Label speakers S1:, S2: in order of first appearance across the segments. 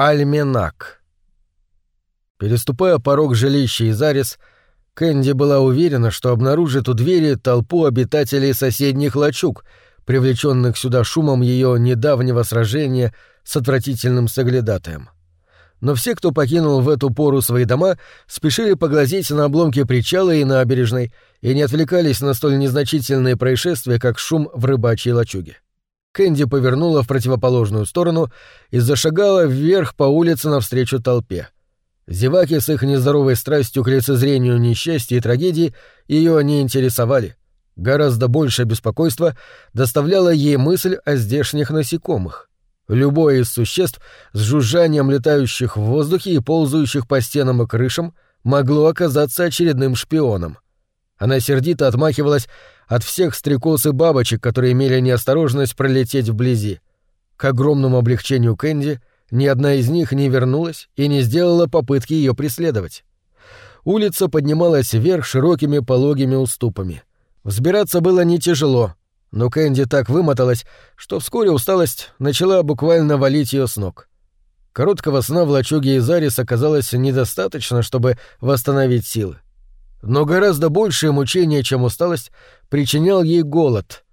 S1: Альменак. Переступая порог жилища Изарис, Кэнди была уверена, что обнаружит у двери толпу обитателей соседних лачуг, привлеченных сюда шумом ее недавнего сражения с отвратительным соглядатаем. Но все, кто покинул в эту пору свои дома, спешили поглазеть на обломки причала и набережной и не отвлекались на столь незначительные происшествия, как шум в рыбачьей лачуге. Кэнди повернула в противоположную сторону и зашагала вверх по улице навстречу толпе. Зеваки с их нездоровой страстью к лицезрению несчастья и трагедии ее не интересовали. Гораздо больше беспокойства доставляла ей мысль о здешних насекомых. Любое из существ с жужжанием летающих в воздухе и ползающих по стенам и крышам могло оказаться очередным шпионом. Она сердито отмахивалась от всех стрекоз и бабочек, которые имели неосторожность пролететь вблизи. К огромному облегчению Кэнди ни одна из них не вернулась и не сделала попытки ее преследовать. Улица поднималась вверх широкими пологими уступами. Взбираться было не тяжело, но Кэнди так вымоталась, что вскоре усталость начала буквально валить ее с ног. Короткого сна в лачуге Изарис оказалось недостаточно, чтобы восстановить силы. Но гораздо большее мучение, чем усталость, причинял ей голод.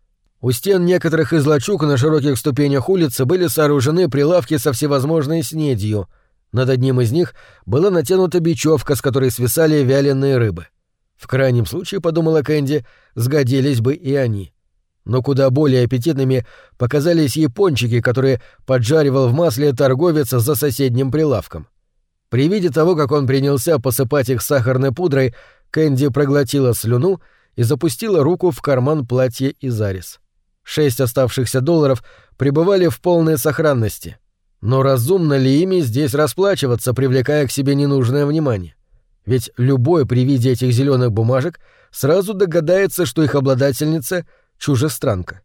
S1: У стен некоторых из лачуг на широких ступенях улицы были сооружены прилавки со всевозможной снедью. Над одним из них была натянута бечевка, с которой свисали вяленые рыбы. В крайнем случае, подумала Кэнди, сгодились бы и они. Но куда более аппетитными показались япончики, которые поджаривал в масле торговец за соседним прилавком. При виде того, как он принялся посыпать их сахарной пудрой, Кэнди проглотила слюну и запустила руку в карман платья Изарис. Шесть оставшихся долларов пребывали в полной сохранности. Но разумно ли ими здесь расплачиваться, привлекая к себе ненужное внимание? Ведь любой при виде этих зеленых бумажек сразу догадается, что их обладательница — чужестранка.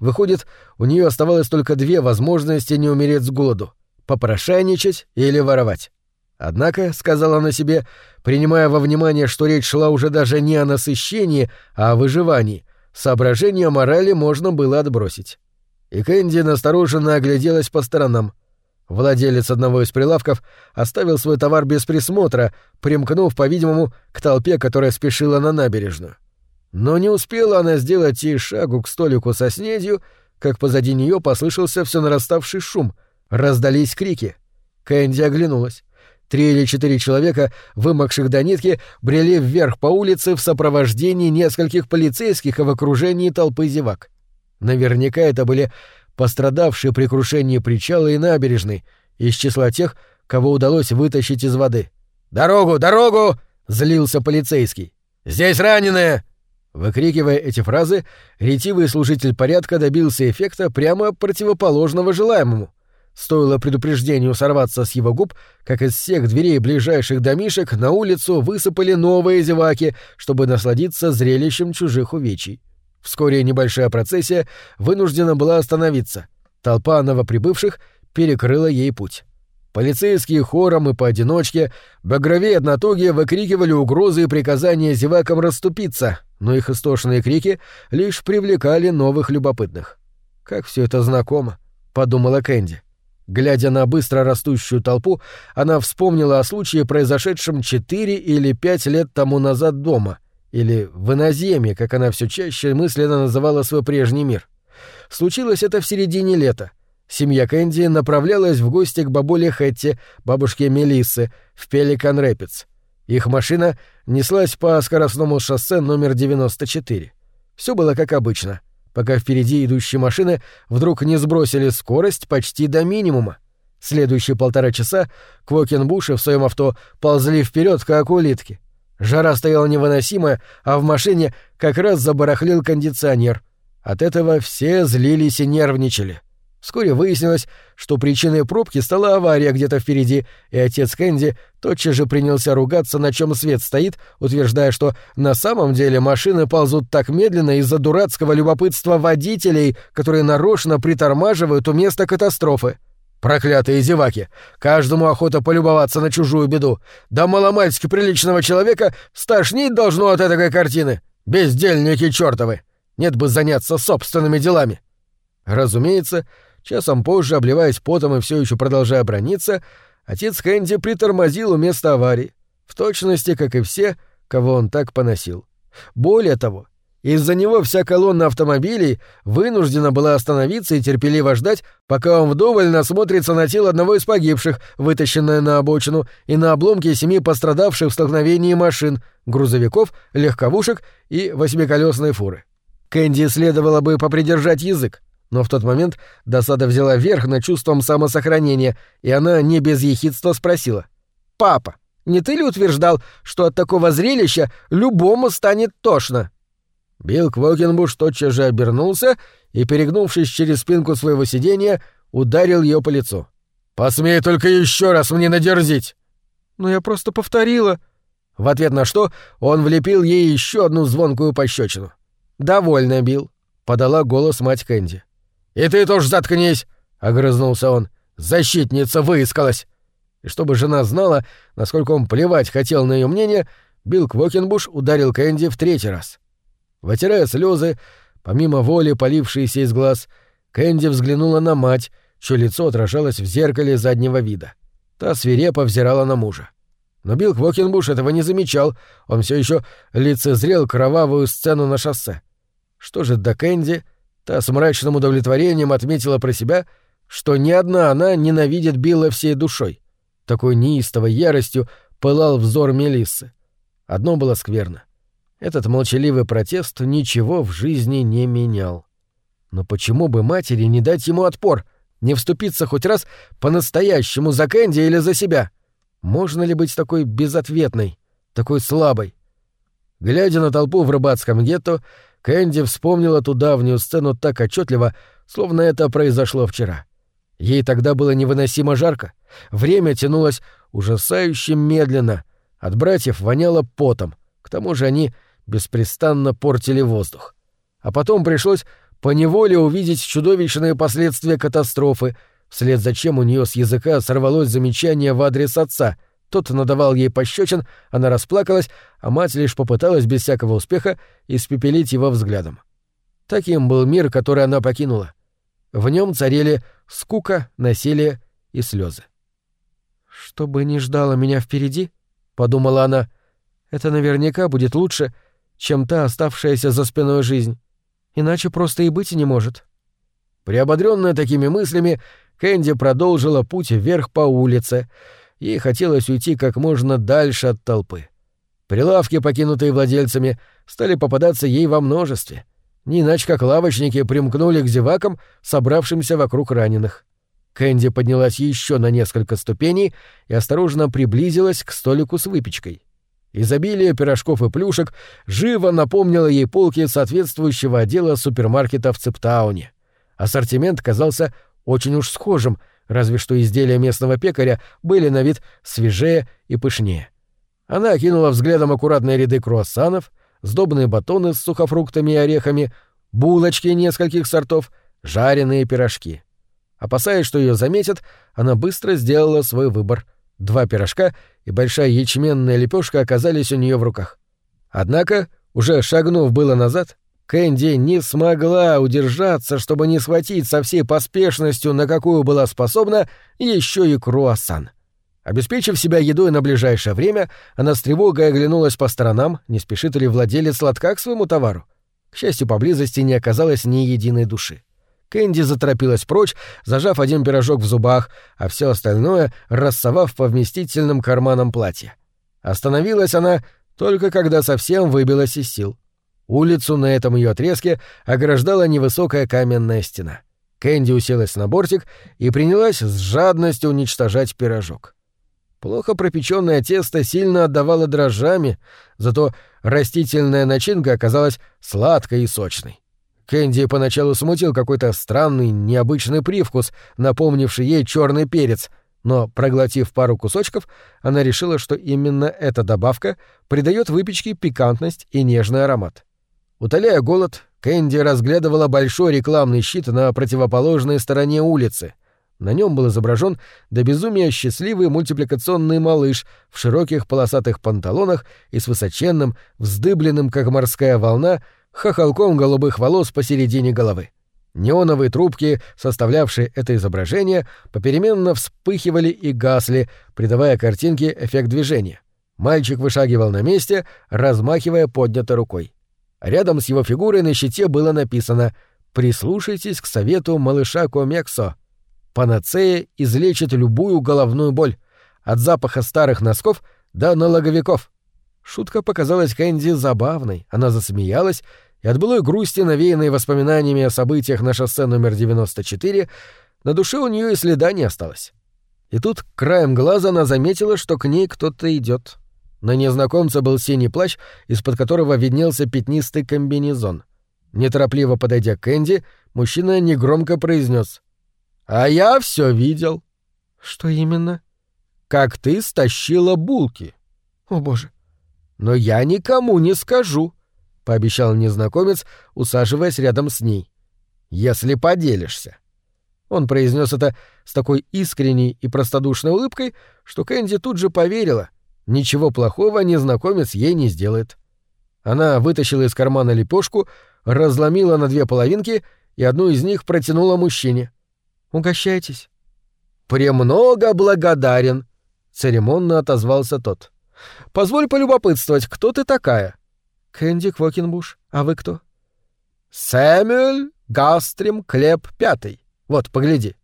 S1: Выходит, у нее оставалось только две возможности не умереть с голоду — попрошайничать или воровать. Однако, — сказала она себе, принимая во внимание, что речь шла уже даже не о насыщении, а о выживании, соображения морали можно было отбросить. И Кэнди настороженно огляделась по сторонам. Владелец одного из прилавков оставил свой товар без присмотра, примкнув, по-видимому, к толпе, которая спешила на набережную. Но не успела она сделать и шагу к столику со снедью, как позади нее послышался все нараставший шум. Раздались крики. Кэнди оглянулась. Три или четыре человека, вымокших до нитки, брели вверх по улице в сопровождении нескольких полицейских и в окружении толпы зевак. Наверняка это были пострадавшие при крушении причала и набережной, из числа тех, кого удалось вытащить из воды. «Дорогу! Дорогу!» — злился полицейский. «Здесь раненые!» Выкрикивая эти фразы, ретивый служитель порядка добился эффекта прямо противоположного желаемому — Стоило предупреждению сорваться с его губ, как из всех дверей ближайших домишек на улицу высыпали новые зеваки, чтобы насладиться зрелищем чужих увечий. Вскоре небольшая процессия вынуждена была остановиться. Толпа новоприбывших перекрыла ей путь. Полицейские хором и поодиночке, багровее однотогие выкрикивали угрозы и приказания зевакам расступиться, но их истошные крики лишь привлекали новых любопытных. «Как все это знакомо», — подумала Кэнди. Глядя на быстро растущую толпу, она вспомнила о случае, произошедшем четыре или пять лет тому назад дома, или в иноземье, как она все чаще мысленно называла свой прежний мир. Случилось это в середине лета. Семья Кэнди направлялась в гости к бабуле Хэтти, бабушке Мелиссы, в Пеликан Рэпидс. Их машина неслась по скоростному шоссе номер 94. Все было как обычно — пока впереди идущие машины вдруг не сбросили скорость почти до минимума. Следующие полтора часа Квокенбуши в своем авто ползли вперед, как улитки. Жара стояла невыносимая, а в машине как раз забарахлил кондиционер. От этого все злились и нервничали. Вскоре выяснилось, что причиной пробки стала авария где-то впереди, и отец Кэнди тотчас же принялся ругаться, на чем свет стоит, утверждая, что на самом деле машины ползут так медленно из-за дурацкого любопытства водителей, которые нарочно притормаживают у места катастрофы. Проклятые зеваки! Каждому охота полюбоваться на чужую беду. Да маломальски приличного человека стошнить должно от этой картины. Бездельники чертовы! Нет бы заняться собственными делами. Разумеется, Часом позже, обливаясь потом и все еще продолжая брониться, отец Кэнди притормозил у места аварии, в точности, как и все, кого он так поносил. Более того, из-за него вся колонна автомобилей вынуждена была остановиться и терпеливо ждать, пока он вдоволь насмотрится на тело одного из погибших, вытащенное на обочину, и на обломки семи пострадавших в столкновении машин, грузовиков, легковушек и восьмиколесной фуры. Кэнди следовало бы попридержать язык, но в тот момент досада взяла верх над чувством самосохранения, и она не без ехидства спросила. «Папа, не ты ли утверждал, что от такого зрелища любому станет тошно?» Билл Квокенбуш тотчас же обернулся и, перегнувшись через спинку своего сиденья, ударил ее по лицу. «Посмей только еще раз мне надерзить!» «Но я просто повторила!» В ответ на что он влепил ей еще одну звонкую пощечину. «Довольно, Билл», — подала голос мать Кэнди. «И ты тоже заткнись!» — огрызнулся он. «Защитница выискалась!» И чтобы жена знала, насколько он плевать хотел на ее мнение, Билл Квокенбуш ударил Кэнди в третий раз. Вытирая слезы, помимо воли полившиеся из глаз, Кэнди взглянула на мать, чье лицо отражалось в зеркале заднего вида. Та свирепо взирала на мужа. Но Билл Квокенбуш этого не замечал, он все еще лицезрел кровавую сцену на шоссе. Что же до Кэнди, та с мрачным удовлетворением отметила про себя, что ни одна она ненавидит Билла всей душой. Такой неистовой яростью пылал взор Мелиссы. Одно было скверно. Этот молчаливый протест ничего в жизни не менял. Но почему бы матери не дать ему отпор, не вступиться хоть раз по-настоящему за Кэнди или за себя? Можно ли быть такой безответной, такой слабой? Глядя на толпу в рыбацком гетто, Кэнди вспомнила ту давнюю сцену так отчетливо, словно это произошло вчера. Ей тогда было невыносимо жарко. Время тянулось ужасающе медленно. От братьев воняло потом. К тому же они беспрестанно портили воздух. А потом пришлось поневоле увидеть чудовищные последствия катастрофы, вслед за чем у нее с языка сорвалось замечание в адрес отца. Тот надавал ей пощечин, она расплакалась, а мать лишь попыталась без всякого успеха испепелить его взглядом. Таким был мир, который она покинула. В нем царили скука, насилие и слезы. «Что бы ни ждало меня впереди», — подумала она, — «это наверняка будет лучше, чем та оставшаяся за спиной жизнь. Иначе просто и быть не может. Приободрённая такими мыслями, Кэнди продолжила путь вверх по улице. Ей хотелось уйти как можно дальше от толпы. Прилавки, покинутые владельцами, стали попадаться ей во множестве. Не иначе как лавочники примкнули к зевакам, собравшимся вокруг раненых. Кэнди поднялась еще на несколько ступеней и осторожно приблизилась к столику с выпечкой. Изобилие пирожков и плюшек живо напомнило ей полки соответствующего отдела супермаркета в Цептауне. Ассортимент казался очень уж схожим, разве что изделия местного пекаря были на вид свежее и пышнее. Она окинула взглядом аккуратные ряды круассанов, сдобные батоны с сухофруктами и орехами, булочки нескольких сортов, жареные пирожки. Опасаясь, что ее заметят, она быстро сделала свой выбор — Два пирожка и большая ячменная лепешка оказались у нее в руках. Однако, уже шагнув было назад, Кэнди не смогла удержаться, чтобы не схватить со всей поспешностью, на какую была способна, еще и круассан. Обеспечив себя едой на ближайшее время, она с тревогой оглянулась по сторонам, не спешит ли владелец лотка к своему товару. К счастью, поблизости не оказалось ни единой души. Кэнди заторопилась прочь, зажав один пирожок в зубах, а все остальное рассовав по вместительным карманам платья. Остановилась она только когда совсем выбилась из сил. Улицу на этом ее отрезке ограждала невысокая каменная стена. Кэнди уселась на бортик и принялась с жадностью уничтожать пирожок. Плохо пропеченное тесто сильно отдавало дрожжами, зато растительная начинка оказалась сладкой и сочной. Кэнди поначалу смутил какой-то странный, необычный привкус, напомнивший ей черный перец, но, проглотив пару кусочков, она решила, что именно эта добавка придает выпечке пикантность и нежный аромат. Утоляя голод, Кэнди разглядывала большой рекламный щит на противоположной стороне улицы. На нем был изображен до безумия счастливый мультипликационный малыш в широких полосатых панталонах и с высоченным, вздыбленным, как морская волна, хохолком голубых волос посередине головы. Неоновые трубки, составлявшие это изображение, попеременно вспыхивали и гасли, придавая картинке эффект движения. Мальчик вышагивал на месте, размахивая поднятой рукой. Рядом с его фигурой на щите было написано «Прислушайтесь к совету малыша Комексо. Панацея излечит любую головную боль, от запаха старых носков до налоговиков». Шутка показалась Кэнди забавной, она засмеялась, и от былой грусти, навеянной воспоминаниями о событиях на шоссе номер 94, на душе у нее и следа не осталось. И тут краем глаза она заметила, что к ней кто-то идет. На незнакомца был синий плащ, из-под которого виднелся пятнистый комбинезон. Неторопливо подойдя к Энди, мужчина негромко произнес: «А я все видел».
S2: «Что именно?»
S1: «Как ты стащила булки».
S2: «О, боже».
S1: «Но я никому не скажу», — пообещал незнакомец, усаживаясь рядом с ней. «Если поделишься». Он произнес это с такой искренней и простодушной улыбкой, что Кэнди тут же поверила. Ничего плохого незнакомец ей не сделает. Она вытащила из кармана лепешку, разломила на две половинки и одну из них протянула мужчине.
S2: «Угощайтесь».
S1: «Премного благодарен», — церемонно отозвался тот. «Позволь полюбопытствовать, кто ты такая?»
S2: «Кэнди Квокенбуш. А вы кто?»
S1: «Сэмюэль Гастрим Клеп Пятый. Вот, погляди».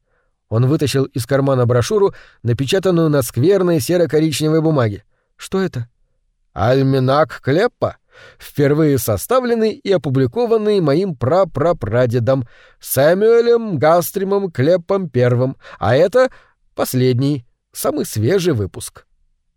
S1: Он вытащил из кармана брошюру, напечатанную на скверной серо-коричневой бумаге.
S2: «Что это?»
S1: «Альманах Клеппа, впервые составленный и опубликованный моим прапрапрадедом Сэмюэлем Гастримом Клеппом Первым, а это последний, самый свежий выпуск».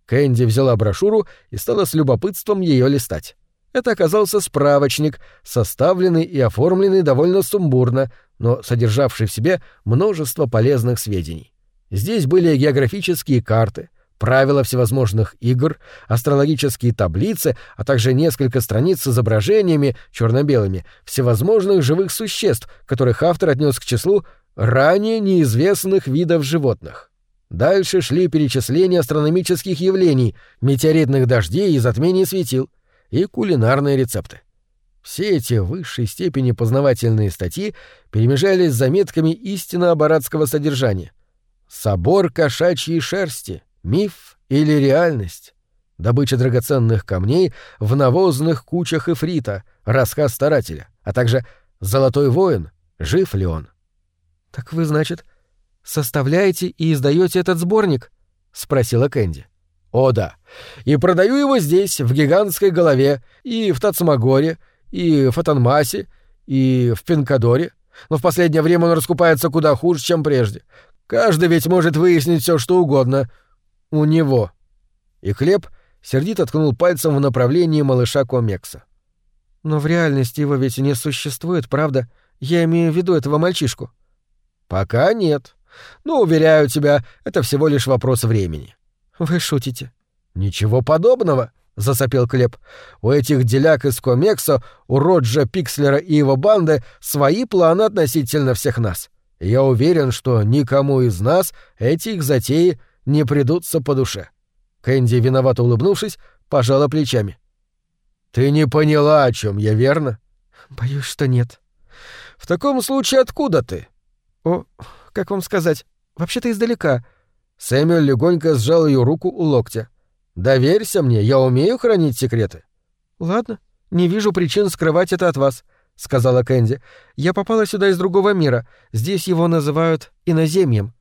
S1: Кэнди взяла брошюру и стала с любопытством ее листать. Это оказался справочник, составленный и оформленный довольно сумбурно, но содержавший в себе множество полезных сведений. Здесь были географические карты, правила всевозможных игр, астрологические таблицы, а также несколько страниц с изображениями, черно-белыми, всевозможных живых существ, которых автор отнес к числу ранее неизвестных видов животных. Дальше шли перечисления астрономических явлений, метеоритных дождей и затмений светил — и кулинарные рецепты. Все эти высшей степени познавательные статьи перемежались заметками истинно абаратского содержания. Собор кошачьей шерсти, миф или реальность, добыча драгоценных камней в навозных кучах эфрита, рассказ старателя, а также «Золотой воин», жив ли он.
S2: «Так вы, значит, составляете и издаете этот сборник?» — спросила Кэнди.
S1: О да. И продаю его здесь, в гигантской голове, и в Тацмагоре, и в Фатанмасе, и в Пинкадоре. Но в последнее время он раскупается куда хуже, чем прежде. Каждый ведь может выяснить все, что угодно. У него. И Хлеб сердито ткнул пальцем в направлении малыша Комекса.
S2: Но в реальности его ведь не существует, правда? Я имею в виду этого мальчишку.
S1: Пока нет. Но, уверяю тебя, это всего лишь вопрос времени.
S2: «Вы шутите?»
S1: «Ничего подобного», — засопел Клеп. «У этих деляк из Комекса, у Роджа Пикслера и его банды свои планы относительно всех нас. Я уверен, что никому из нас эти их затеи не придутся по душе». Кэнди, виновато улыбнувшись, пожала плечами. «Ты не поняла, о чем я, верно?»
S2: «Боюсь, что нет».
S1: «В таком случае откуда ты?»
S2: «О, как вам сказать, вообще-то издалека.
S1: Сэмюэл легонько сжал ее руку у локтя. «Доверься мне, я умею хранить секреты».
S2: «Ладно, не вижу причин скрывать это от вас», — сказала Кэнди. «Я попала сюда из другого мира. Здесь его называют иноземьем».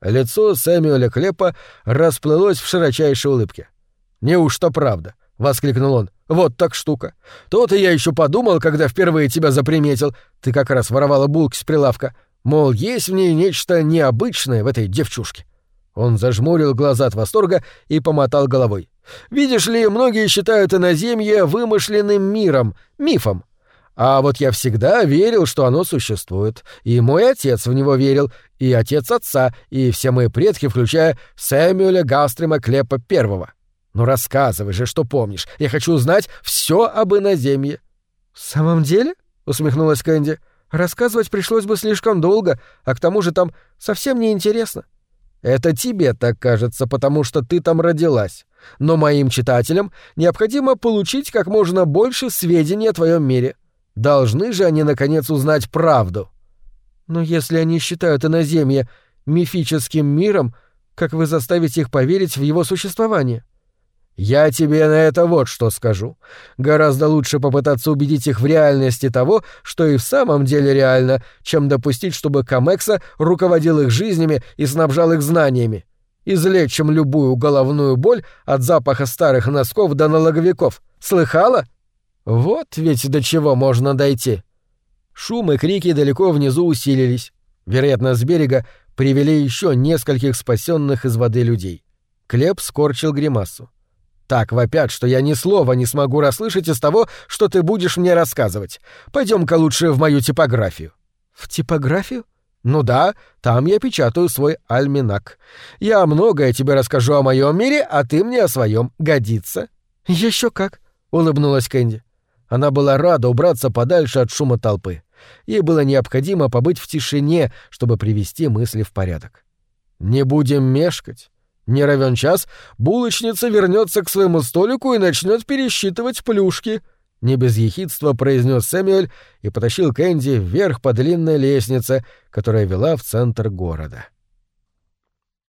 S1: Лицо Сэмюэля Клепа расплылось в широчайшей улыбке. «Неужто правда?» — воскликнул он. «Вот так штука. То-то я еще подумал, когда впервые тебя заприметил. Ты как раз воровала булки с прилавка. Мол, есть в ней нечто необычное в этой девчушке. Он зажмурил глаза от восторга и помотал головой. «Видишь ли, многие считают иноземье вымышленным миром, мифом. А вот я всегда верил, что оно существует. И мой отец в него верил, и отец отца, и все мои предки, включая Сэмюэля Гастрима Клепа Первого. Ну рассказывай же, что помнишь. Я хочу знать все об иноземье».
S2: «В самом деле?» — усмехнулась Кэнди. «Рассказывать пришлось бы слишком долго, а к тому же там совсем не интересно.
S1: Это тебе так кажется, потому что ты там родилась. Но моим читателям необходимо получить как можно больше сведений о твоем мире. Должны же они, наконец, узнать правду».
S2: Но если они считают иноземье мифическим миром, как вы заставите их поверить в его существование?
S1: Я тебе на это вот что скажу. Гораздо лучше попытаться убедить их в реальности того, что и в самом деле реально, чем допустить, чтобы Камекса руководил их жизнями и снабжал их знаниями. Излечим любую головную боль от запаха старых носков до налоговиков. Слыхала? Вот ведь до чего можно дойти. Шум и крики далеко внизу усилились. Вероятно, с берега привели еще нескольких спасенных из воды людей. Клеп скорчил гримасу. Так вопят, что я ни слова не смогу расслышать из того, что ты будешь мне рассказывать. Пойдем-ка лучше в мою типографию.
S2: В типографию?
S1: Ну да, там я печатаю свой альманак. Я многое тебе расскажу о моем мире, а ты мне о своем. Годится?
S2: Еще как, улыбнулась Кэнди.
S1: Она была рада убраться подальше от шума толпы. Ей было необходимо побыть в тишине, чтобы привести мысли в порядок. Не будем мешкать. Не равен час, булочница вернется к своему столику и начнет пересчитывать плюшки. Не без ехидства произнес Сэмюэль и потащил Кэнди вверх по длинной лестнице, которая вела в центр города. —